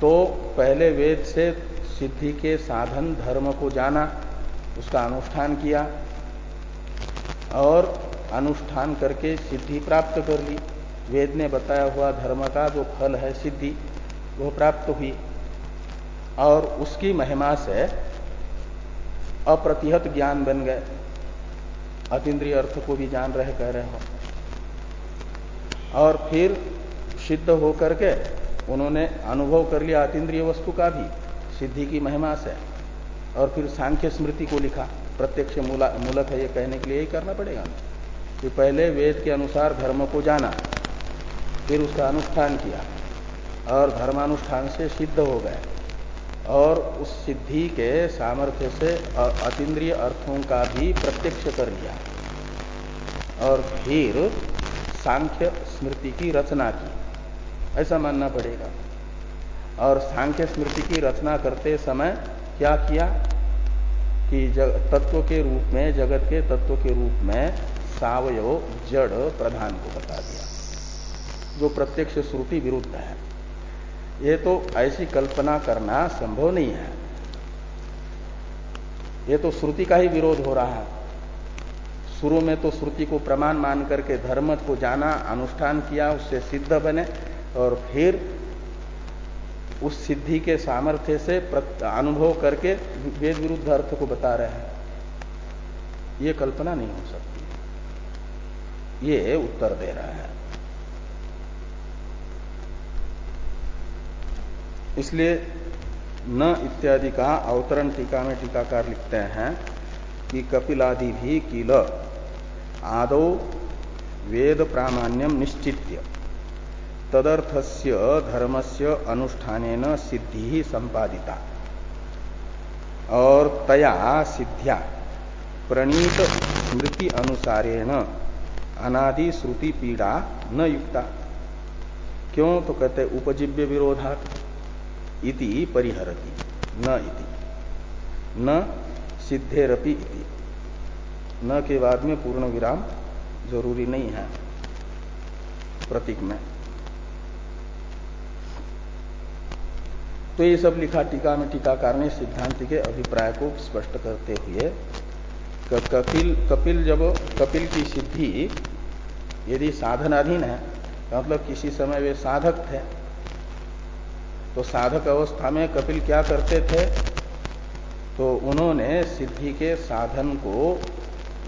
तो पहले वेद से सिद्धि के साधन धर्म को जाना, उसका अनुष्ठान किया और अनुष्ठान करके सिद्धि प्राप्त कर ली। वेद ने बताया हुआ धर्म का जो फल है सिद्धि, वो प्राप्त हुई और उसकी महिमा से अप्रतिहत ज्ञान बन गए। अतीन्द्रिय अर्थ को भी जान रहे, कह रहे हो। और फिर सिद्ध होकर के उन्होंने अनुभव कर लिया अतीन्द्रिय वस्तु का भी। सिद्धि की महिमा से। और फिर सांख्य स्मृति को लिखा। प्रत्यक्ष मूलक है ये कहने के लिए यही करना पड़ेगा। कि पहले वेद के अनुसार धर्म को जाना, फिर उसका अनुष्ठान किया। और धर्मानुष्ठान से सिद्ध हो गए। और उस सिद्धि के सामर्थ्य से अतीन्द्रिय अर्थों का भी प्रत्यक्ष कर लिया। और फिर सांख्य स्मृति की रचना की। ऐसा मानना पड़ेगा। और सांख्य स्मृति की रचना करते समय क्या किया? कि तत्व के रूप में, जगत के तत्व के रूप में सावयव जड़ प्रधान को बता दिया। जो प्रत्यक्ष श्रुति विरुद्ध है। ये तो ऐसी कल्पना करना संभव नहीं है। ये तो श्रुति का ही विरोध हो रहा है। शुरू में तो श्रुति को प्रमाण मान करके धर्म को जाना, अनुष्ठान किया, उससे सिद्ध बने और फिर उस सिद्धि के सामर्थ्य से अनुभव करके वेद विरुद्ध अर्थ को बता रहे हैं। ये कल्पना नहीं हो सकती। ये उत्तर दे रहा है। इसलिए न इत्यादि का अवतरण टीका में टीकाकार लिखते हैं कि कपिलादि भी किल, आदौ वेद प्रामाण्यम निश्चित्य। तदर्थस्य धर्मस्य अनुष्ठान सिद्धि संपादिता। और तया सिद्ध्या, प्रणीत स्मृति अनुसारेण अनादि श्रुति पीड़ा न युक्ता। क्यों? तो कहते उपजीव्य विरोधात। इति परिहरती। न इति। न सिद्धेरपि इति। न के बाद में पूर्ण विराम ज़रूरी नहीं है। प्रतीक में। तो ये सब लिखा टीका में टीकाकार ने सिद्धांत के अभिप्राय को स्पष्ट करते हुए कपिल कपिल जब कपिल की सिद्धि यदि साधनाधीन है मतलब किसी समय वे साधक थे तो साधक अवस्था में कपिल क्या करते थे? तो उन्होंने सिद्धि के साधन को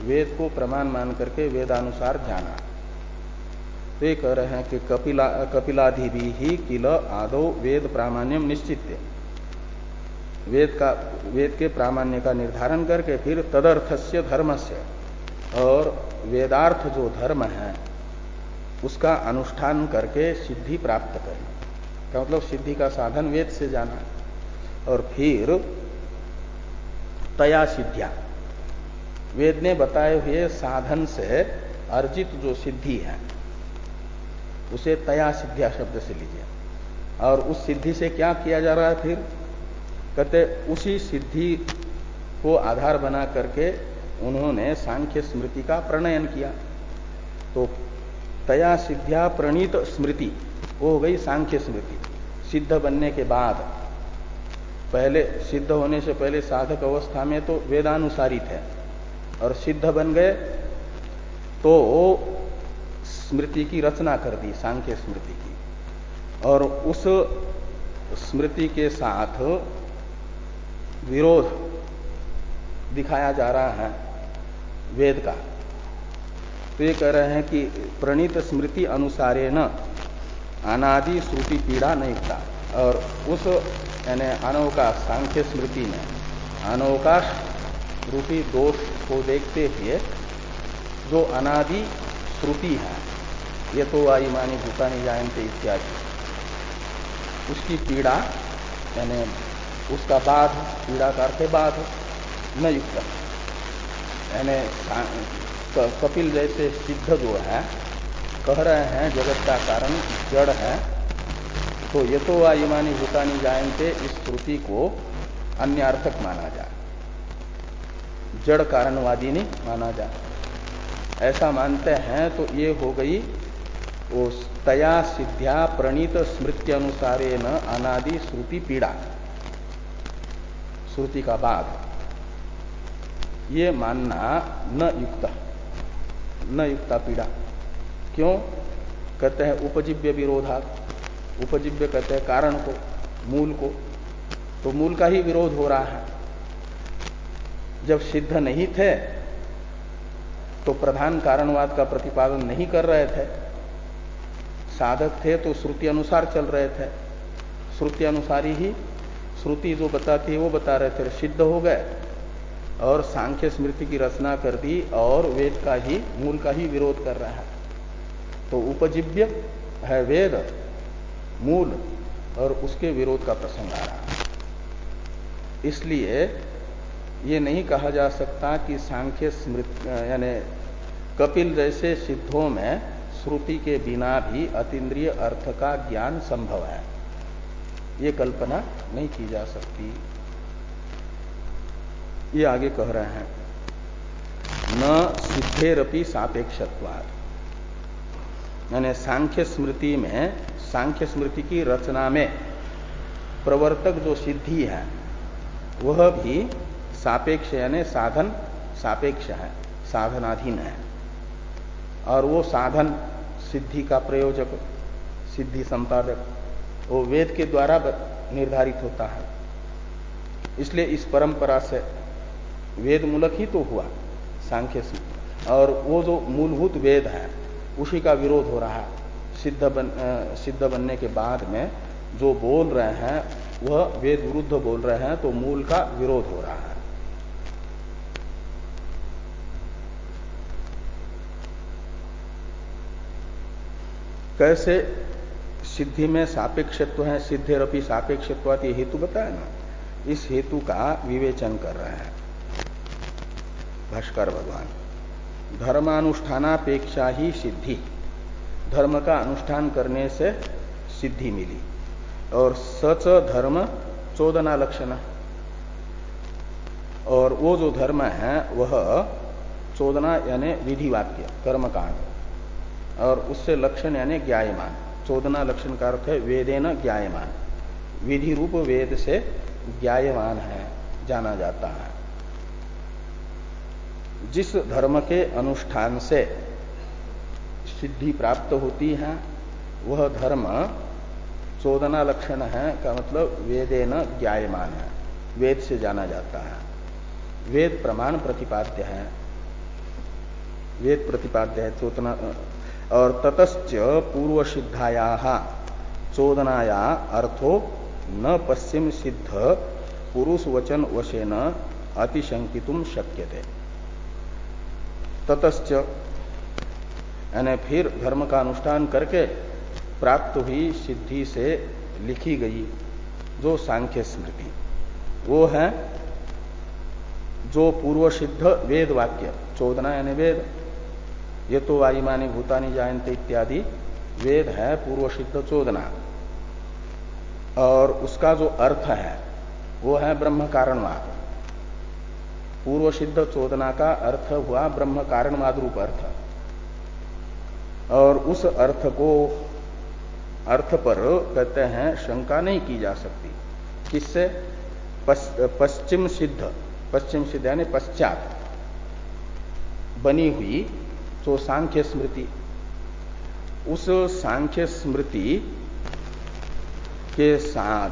वेद को प्रमाण मान करके वेदानुसार जाना। तो ये कह रहे हैं कि कपिला कपिलाधि भी ही किल आदो वेद प्रामाण्यम निश्चित वेद का, वेद के प्रामाण्य का निर्धारण करके फिर तदर्थस्य धर्मस्य। और वेदार्थ जो धर्म है, उसका अनुष्ठान करके सिद्धि प्राप्त करना। का मतलब सिद्धि का साधन वेद से जाना और फिर तया सिद्धिया। वेद ने बताए हुए साधन से अर्जित जो सिद्धि है, उसे तया सिद्धिया शब्द से लीजिए। और उस सिद्धि से क्या किया जा रहा है फिर? कहते उसी सिद्धि को आधार बना करके उन्होंने सांख्य स्मृति का प्रणयन किया। तो तया सिद्धिया प्रणीत स्मृति वो हो गई सांख्य स्मृति। सिद्ध बनने के बाद, पहले सिद्ध होने से पहले साधक अवस्था में तो वेदानुसारी थे और सिद्ध बन गए तो स्मृति की रचना कर दी, सांख्य स्मृति की। और उस स्मृति के साथ विरोध दिखाया जा रहा है वेद का। तो ये कह रहे हैं कि प्रणीत स्मृति अनुसारे न अनादि श्रुति पीड़ा नहीं था। और उस, यानी अनवकाश सांख्य स्मृति में अनवकाश रूपी दोष को देखते हुए जो अनादि श्रुति है, ये तो आईमानी भूतानी जायते इत्यादि। उसकी पीड़ा, यानी उसका बाध, पीड़ा का अर्थ बाध न युक्त यानी कपिल जैसे सिद्ध जो है कह रहे हैं, जगत का कारण जड़ है। तो ये तो आयुमानी भूतानी जायते इस श्रुति को अन्यार्थक माना जाए। जड़ कारणवादी नहीं माना जाए। ऐसा मानते हैं तो ये हो गई, वो तया सिद्ध्या प्रणीत स्मृति अनुसारे न अनादि श्रुति पीड़ा। श्रुति का बाद ये मानना न युक्त, न युक्ता पीड़ा। क्यों? कहते हैं उपजीव्य विरोधात। उपजीव्य कहते हैं कारण को, मूल को। तो मूल का ही विरोध हो रहा है। जब सिद्ध नहीं थे तो प्रधान कारणवाद का प्रतिपादन नहीं कर रहे थे। साधक थे तो श्रुति अनुसार चल रहे थे। श्रुति अनुसार ही श्रुति जो बताती है, वो बता रहे थे। सिद्ध हो गए और सांख्य स्मृति की रचना कर दी और वेद का ही, मूल का ही विरोध कर रहा है। तो उपजीव्य है वेद, मूल और उसके विरोध का प्रसंग आ रहा है। इसलिए ये नहीं कहा जा सकता कि सांख्य स्मृत, यानी कपिल जैसे सिद्धों में श्रुति के बिना भी अतीन्द्रिय अर्थ का ज्ञान संभव है। ये कल्पना नहीं की जा सकती। ये आगे कह रहे हैं, न सिद्धेरपी सापेक्षत्वाद यानी सांख्य स्मृति में, सांख्य स्मृति की रचना में प्रवर्तक जो सिद्धि है, वह भी सापेक्ष यानी साधन, सापेक्ष है, साधनाधीन है। और वो साधन सिद्धि का प्रयोजक, सिद्धि संपादक, वो वेद के द्वारा निर्धारित होता है। इसलिए इस परंपरा से वेद मूलक ही तो हुआ, सांख्य और वो जो मूलभूत वेद है उसी का विरोध हो रहा है। सिद्ध बन सिद्ध बनने के बाद में जो बोल रहे हैं, वह वेद विरुद्ध बोल रहे हैं तो मूल का विरोध हो रहा है। कैसे सिद्धि में सापेक्षत्व है, सिद्धेरपी सापेक्षत्व ये हेतु बताया ना? इस हेतु का विवेचन कर रहे हैं। भाष्कर भगवान। धर्मानुष्ठानापेक्षा ही सिद्धि। धर्म का अनुष्ठान करने से सिद्धि मिली। और सच धर्म चोदना लक्षण। और वो जो धर्म है, वह चोदना यानी विधि वाक्य कर्मकांड। और उससे लक्षण यानी ज्ञायमान। चोदना लक्षण का अर्थ है वेदेन ज्ञायमान। विधि रूप वेद से ज्ञायमान है, जाना जाता है। जिस धर्म के अनुष्ठान से सिद्धि प्राप्त होती है, वह धर्म चोदना लक्षण है, का मतलब वेदे न ज्ञायमान है। वेद से जाना जाता है। वेद प्रमाण प्रतिपाद्य है। वेद प्रतिपाद्य है चोदना, और ततश्च पूर्व सिद्धाया चोदनाया अर्थो न पश्चिम सिद्ध पुरुष वचन वशेन अतिशंकितुम शक्यते। ततश्च। यानी फिर धर्म का अनुष्ठान करके प्राप्त हुई सिद्धि से लिखी गई जो सांख्य स्मृति। वो है जो पूर्व सिद्ध वेद वाक्य, चोदना यानी वेद ये तो वायुमानी भूतानी जायंते इत्यादि वेद है पूर्व सिद्ध चोदना। और उसका जो अर्थ है, वो है ब्रह्म कारणवाद। पूर्व सिद्ध चोदना का अर्थ हुआ ब्रह्म कारण रूप अर्थ। और उस अर्थ को, अर्थ पर कहते हैं, शंका नहीं की जा सकती। किससे? पश्चिम सिद्ध पश्चिम सिद्ध यानी पश्चात बनी हुई तो सांख्य स्मृति। उस सांख्य स्मृति के साथ,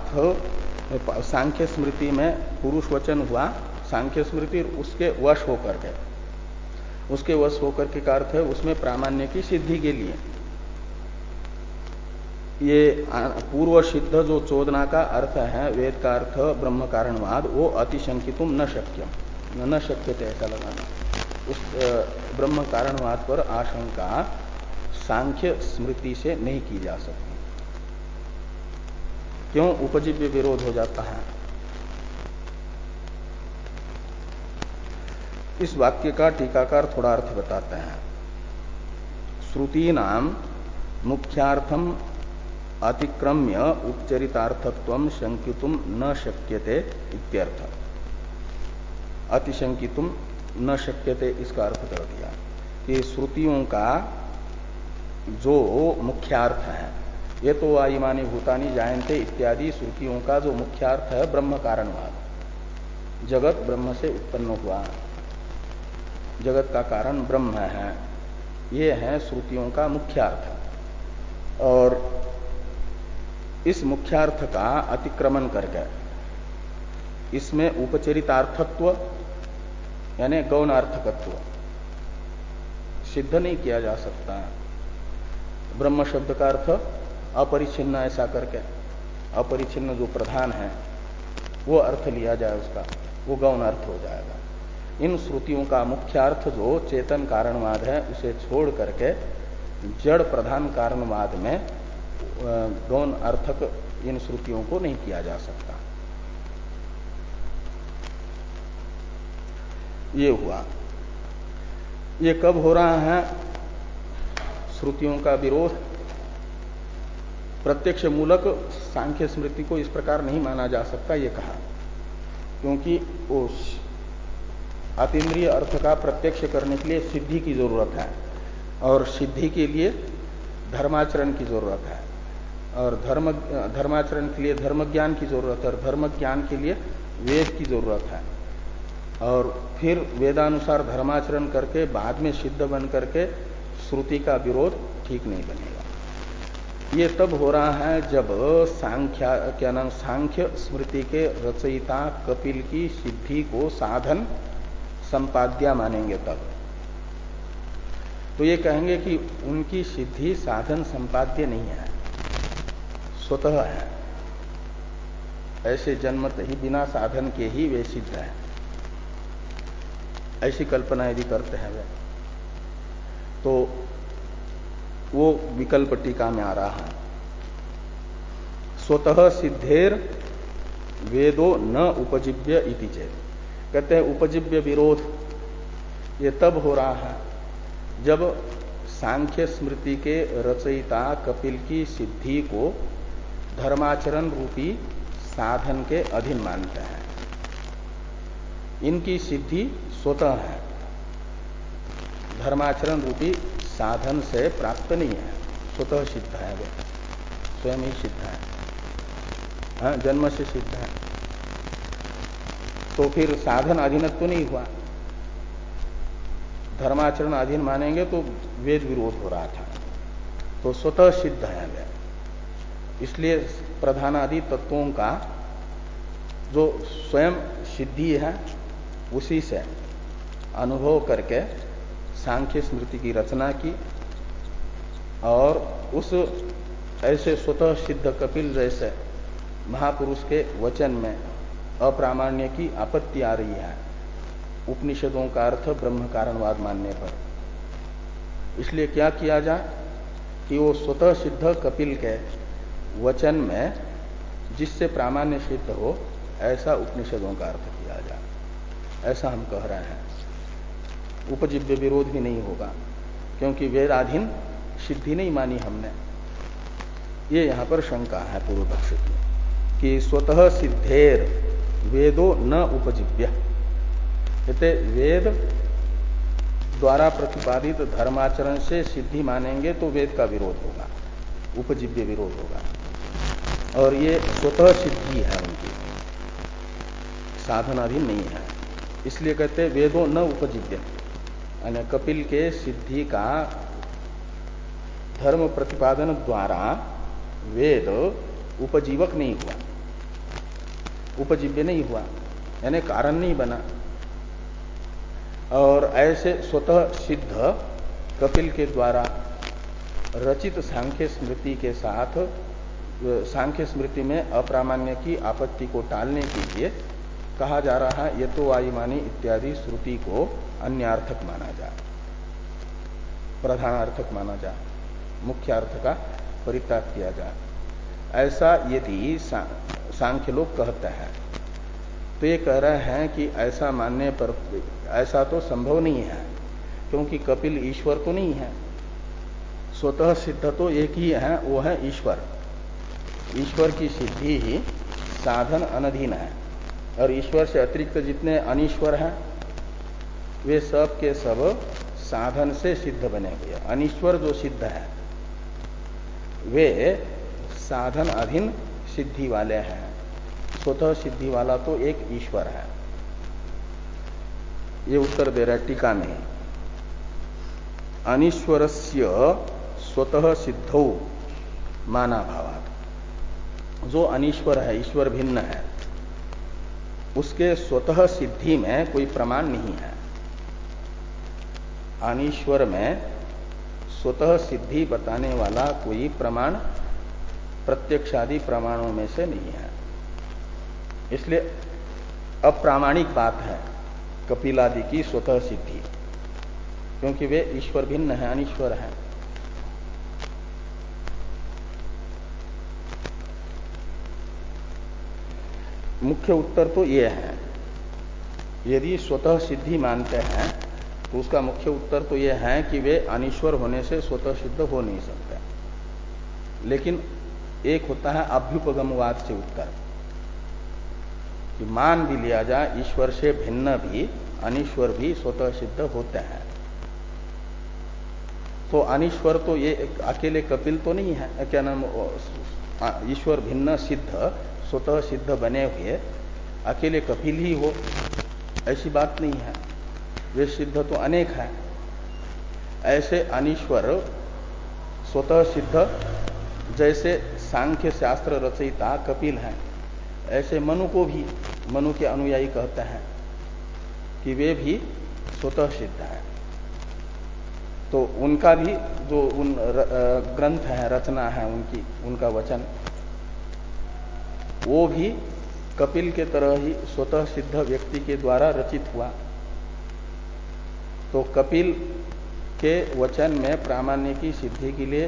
सांख्य स्मृति में पुरुष वचन हुआ सांख्य स्मृति उसके वश होकर के। उसके वश होकर के का अर्थ है, उसमें प्रामाण्य की सिद्धि के लिए। ये पूर्व सिद्ध जो चोदना का अर्थ है, वेद का अर्थ, ब्रह्म कारणवाद, वो अतिशंकितुम न शक्य न शक्य थे ऐसा लगाना उस ब्रह्म कारणवाद पर आशंका सांख्य स्मृति से नहीं की जा सकती। क्यों? उपजीव्य विरोध हो जाता है। इस वाक्य का टीकाकार थोड़ा अर्थ बताते हैं। श्रुति नाम मुख्यार्थम अतिक्रम्य उपचरितार्थत्व शंकितुम न शक्यते इत्यर्थ। अतिशंकितुम न शक्यते इसका अर्थ कर दिया कि श्रुतियों का जो मुख्यार्थ है, ये तो आईमानी भूतानी जायंते इत्यादि श्रुतियों का जो मुख्यार्थ है, ब्रह्म कारणवाद। जगत ब्रह्म से उत्पन्न हुआ। जगत का कारण ब्रह्म है। ये है श्रुतियों का मुख्यार्थ। और इस मुख्यार्थ का अतिक्रमण करके इसमें उपचरितार्थत्व, यानी गौणार्थकत्व सिद्ध नहीं किया जा सकता। है ब्रह्म शब्द का अर्थ अपरिचिन्न ऐसा करके अपरिचिन्न जो प्रधान है, वो अर्थ लिया जाए उसका, वो गौण अर्थ हो जाएगा। इन श्रुतियों का मुख्य अर्थ जो चेतन कारणवाद है, उसे छोड़ करके जड़ प्रधान कारणवाद में गौण अर्थक इन श्रुतियों को नहीं किया जा सकता। ये हुआ। ये कब हो रहा है? श्रुतियों का विरोध। प्रत्यक्ष मूलक सांख्य स्मृति को इस प्रकार नहीं माना जा सकता, ये कहा। क्योंकि अतीन्द्रिय अर्थ का प्रत्यक्ष करने के लिए सिद्धि की ज़रूरत है और सिद्धि के लिए धर्माचरण की ज़रूरत है और धर्म, धर्माचरण के लिए धर्म ज्ञान की ज़रूरत है और धर्म ज्ञान के लिए वेद की ज़रूरत है। और फिर वेदानुसार धर्माचरण करके बाद में सिद्ध बन करके श्रुति का विरोध ठीक नहीं बनेगा। ये तब हो रहा है जब सांख्या, क्या नाम, सांख्य स्मृति के रचयिता कपिल की सिद्धि को साधन संपाद्या मानेंगे तब। तो ये कहेंगे कि उनकी सिद्धि साधन संपाद्य नहीं है, स्वतः है। ऐसे जन्मत ही बिना साधन के ही वे सिद्ध है। ऐसी कल्पना यदि करते हैं वे तो वो विकल्प टीका में आ रहा है। स्वतः सिद्धेर वेदो न उपजीव्य इति चेत। कहते हैं उपजीव्य विरोध। ये तब हो रहा है जब सांख्य स्मृति के रचयिता कपिल की सिद्धि को धर्माचरण रूपी साधन के अधीन मानते हैं। इनकी सिद्धि स्वतः है। धर्माचरण रूपी साधन से प्राप्त नहीं है। स्वतः सिद्ध है वो। स्वयं ही सिद्ध है। हाँ, जन्म से सिद्ध है। तो फिर साधन अधीनत्व तो नहीं हुआ। धर्माचरण अधीन मानेंगे तो वेद विरोध हो रहा था। तो स्वतः सिद्ध है वे इसलिए प्रधानादि तत्वों का जो स्वयं सिद्धि है, उसी से अनुभव करके सांख्य स्मृति की रचना की और उस ऐसे स्वतः सिद्ध कपिल जैसे महापुरुष के वचन में अप्रामाण्य की आपत्ति आ रही है। उपनिषदों का अर्थ ब्रह्म कारणवाद मानने पर। इसलिए क्या किया जाए कि वो स्वतः सिद्ध कपिल के वचन में जिससे प्रामाण्य सिद्ध हो, ऐसा उपनिषदों का अर्थ किया जाए। ऐसा हम कह रहे हैं। उपजीव्य विरोध भी नहीं होगा, क्योंकि वेदाधीन सिद्धि नहीं मानी हमने। ये यहाँ पर शंका है पूर्व पक्ष की, कि स्वतः सिद्धेर वेदो न उपजीव्य। कहते वेद द्वारा प्रतिपादित धर्माचरण से सिद्धि मानेंगे तो वेद का विरोध होगा, उपजीव्य विरोध होगा। और ये स्वतः सिद्धि है उनकी साधनाधीन नहीं है। इसलिए कहते वेदों न उपजीव्य। यानी कपिल के सिद्धि का धर्म प्रतिपादन द्वारा वेद उपजीवक नहीं हुआ। उपजीव्य नहीं हुआ, यानी कारण नहीं बना। और ऐसे स्वतः सिद्ध कपिल के द्वारा रचित सांख्य स्मृति के साथ, सांख्य स्मृति में अप्रामाण्य की आपत्ति को टालने के लिए कहा जा रहा है तो वायुमानी इत्यादि श्रुति को अन्यार्थक माना जाए प्रधानार्थक माना जाए मुख्य अर्थ का परित्याग किया जाए ऐसा यदि सांख्य लोग कहते हैं। तो ये कह रहे हैं कि ऐसा मानने पर ऐसा तो संभव नहीं है, क्योंकि कपिल ईश्वर तो नहीं है। स्वतः सिद्ध तो एक ही है, वो है ईश्वर। ईश्वर की सिद्धि ही साधन अनधीन है। और ईश्वर से अतिरिक्त जितने अनिश्वर हैं, वे सब के सब साधन से सिद्ध बने हुए अनिश्वर जो सिद्ध है, वे साधन अधीन सिद्धि वाले हैं। स्वतः सिद्धि वाला तो एक ईश्वर है। ये उत्तर दे रहा है, टीका में। अनिश्वर से स्वतः सिद्धौ माना भावात जो अनिश्वर है, ईश्वर भिन्न है, उसके स्वतः सिद्धि में कोई प्रमाण नहीं है। अनिश्वर में स्वतः सिद्धि बताने वाला कोई प्रमाण, प्रत्यक्षादि प्रमाणों में से नहीं है। इसलिए अप्रामाणिक बात है कपिलादि की स्वतः सिद्धि, क्योंकि वे ईश्वर भिन्न है, अनिश्वर है। मुख्य उत्तर तो ये है, यदि स्वतः सिद्धि मानते हैं तो उसका मुख्य उत्तर तो यह है कि वे अनिश्वर होने से स्वतः सिद्ध हो नहीं सकते। लेकिन एक होता है अभ्युपगमवाद से उत्तर। कि मान भी लिया जाए, ईश्वर से भिन्न भी, अनिश्वर भी स्वतः सिद्ध होते हैं। तो अनिश्वर तो ये अकेले कपिल तो नहीं है। क्या नाम ईश्वर भिन्न, सिद्ध, स्वतः सिद्ध बने हुए, अकेले कपिल ही हो, ऐसी बात नहीं है। वे सिद्ध तो अनेक हैं। ऐसे अनिश्वर स्वतः सिद्ध, जैसे सांख्य शास्त्र रचयिता कपिल हैं। ऐसे मनु को भी मनु के अनुयायी कहते हैं कि वे भी स्वतः सिद्ध हैं। तो उनका भी जो उन ग्रंथ है, रचना है उनकी, उनका वचन, वो भी कपिल के तरह ही स्वतः सिद्ध व्यक्ति के द्वारा रचित हुआ। तो कपिल के वचन में प्रामाण्य की सिद्धि के लिए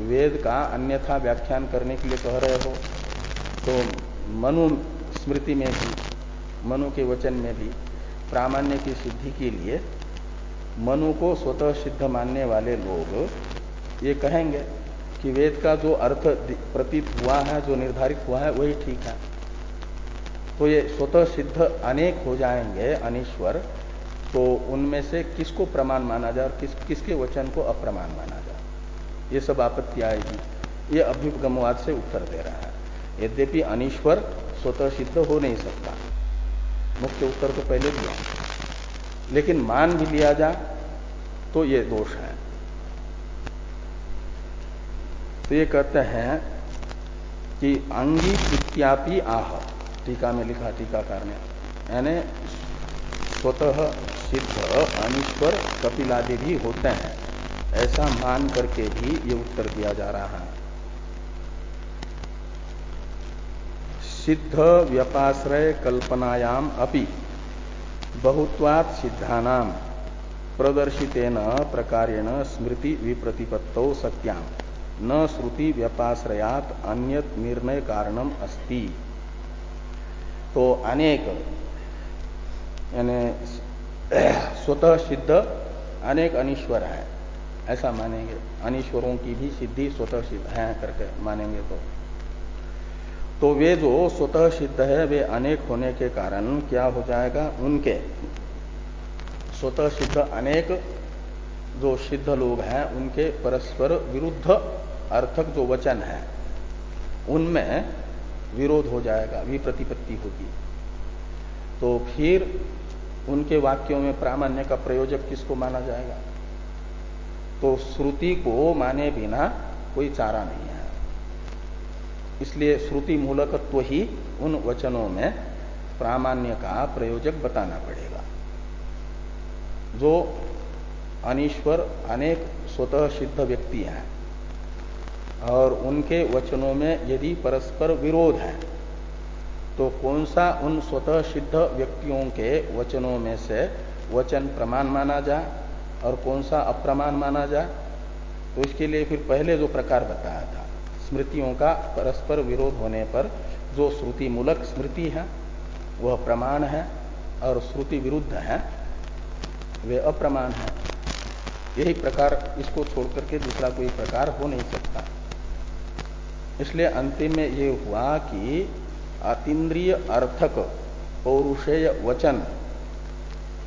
वेद का अन्यथा व्याख्यान करने के लिए कह रहे हो तो मनु स्मृति में भी, मनु के वचन में भी, प्रामाण्य की सिद्धि के लिए मनु को स्वतः सिद्ध मानने वाले लोग ये कहेंगे कि वेद का जो अर्थ प्रतीत हुआ है, जो निर्धारित हुआ है, वही ठीक है। तो ये स्वतः सिद्ध अनेक हो जाएँगे, अनिश्वर तो उनमें से किसको प्रमाण माना जाए और किस, किसके वचन को अप्रमाण माना जाए? ये सब आपत्ति आएगी। ये अभ्युपगमवाद से उत्तर दे रहा है। यद्यपि अनिश्वर स्वतः सिद्ध हो नहीं सकता। मुख्य उत्तर तो पहले दिया। लेकिन मान भी लिया जा तो ये दोष है। तो ये कहते हैं कि अंगी इत्यापि आह, टीका में लिखा टीकाकार ने। यानी स्वतः सिद्ध, अनिश्वर, कपिलादि भी होते हैं। ऐसा मान करके भी ये उत्तर दिया जा रहा है। सिद्ध व्यपाश्रय कल्पनायाम अपि। बहुत्वात् सिद्धानाम प्रदर्शितेन, प्रकारेण स्मृति विप्रतिपत्तौ सत्याम। न श्रुति व्यपाश्रयात अन्यत निर्णय कारणम अस्ति। तो अनेक, यानी स्वतः सिद्ध, अनेक अनिश्वर है। ऐसा मानेंगे, अनिश्वरों की भी सिद्धि स्वतः सिद्ध है करके मानेंगे तो। तो वे जो स्वतः सिद्ध है, वे अनेक होने के कारण क्या हो जाएगा? उनके स्वतः सिद्ध अनेक जो सिद्ध लोग हैं, उनके परस्पर विरुद्ध अर्थक जो वचन है, उनमें विरोध हो जाएगा, विप्रतिपत्ति होगी। तो फिर उनके वाक्यों में प्रामाण्य का प्रयोजक किसको माना जाएगा? तो श्रुति को माने बिना कोई चारा नहीं है। इसलिए श्रुति मूलकत्व ही उन वचनों में प्रामाण्य का प्रयोजक बताना पड़ेगा। जो अनिश्वर अनेक स्वतः सिद्ध व्यक्ति हैं और उनके वचनों में यदि परस्पर विरोध है तो कौन सा उन स्वतः सिद्ध व्यक्तियों के वचनों में से वचन प्रमाण माना जाए और कौन सा अप्रमाण माना जाए तो इसके लिए फिर पहले जो प्रकार बताया था स्मृतियों का परस्पर विरोध होने पर जो श्रुति मूलक स्मृति है, वह प्रमाण है और श्रुति विरुद्ध है, वे अप्रमाण है। यही प्रकार इसको छोड़ करके दूसरा कोई प्रकार हो नहीं सकता। इसलिए अंतिम में ये हुआ कि अतीन्द्रिय अर्थक पौरुषेय वचन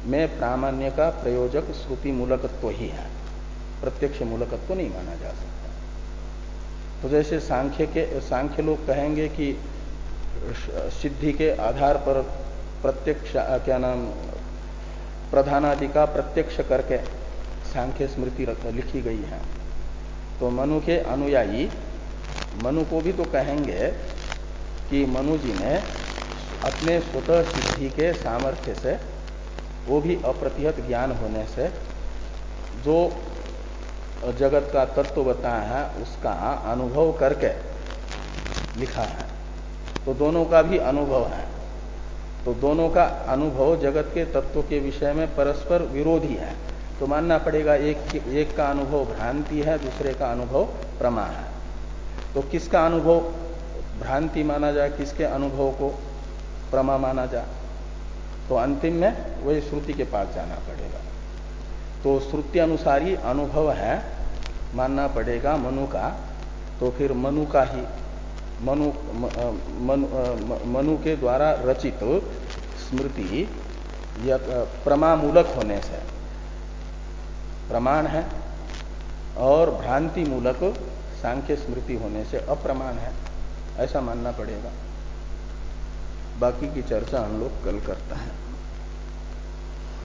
में प्रामाण्य का प्रयोजक श्रुति मूलकत्व ही है। प्रत्यक्ष मूलकत्व नहीं माना जा सकता। तो जैसे सांख्य के, सांख्य लोग कहेंगे कि सिद्धि के आधार पर प्रत्यक्ष क्या नाम, प्रधानादि का प्रत्यक्ष करके सांख्य स्मृति लिखी गई है। तो मनु के अनुयायी, मनु को भी तो कहेंगे कि मनु जी ने अपने स्वतः सिद्धि के सामर्थ्य से वो भी अप्रतिहत ज्ञान होने से जो जगत का तत्व बताया है, उसका अनुभव करके लिखा है। तो दोनों का भी अनुभव है। तो दोनों का अनुभव जगत के तत्व के विषय में परस्पर विरोधी है। तो मानना पड़ेगा, एक एक का अनुभव भ्रांति है, दूसरे का अनुभव प्रमा है। तो किसका अनुभव भ्रांति माना जाए, किसके अनुभव को प्रमा माना जाए? तो अंतिम में वही श्रुति के पास जाना पड़ेगा। तो श्रुति अनुसारी अनुभव है मानना पड़ेगा मनु का। तो फिर मनु का ही मनु मनु, मनु के द्वारा रचित स्मृति प्रमामूलक होने से। प्रमाण है और भ्रांति मूलक सांख्य स्मृति होने से अप्रमाण है ऐसा मानना पड़ेगा। बाकी की चर्चा हम लोग कल करता है।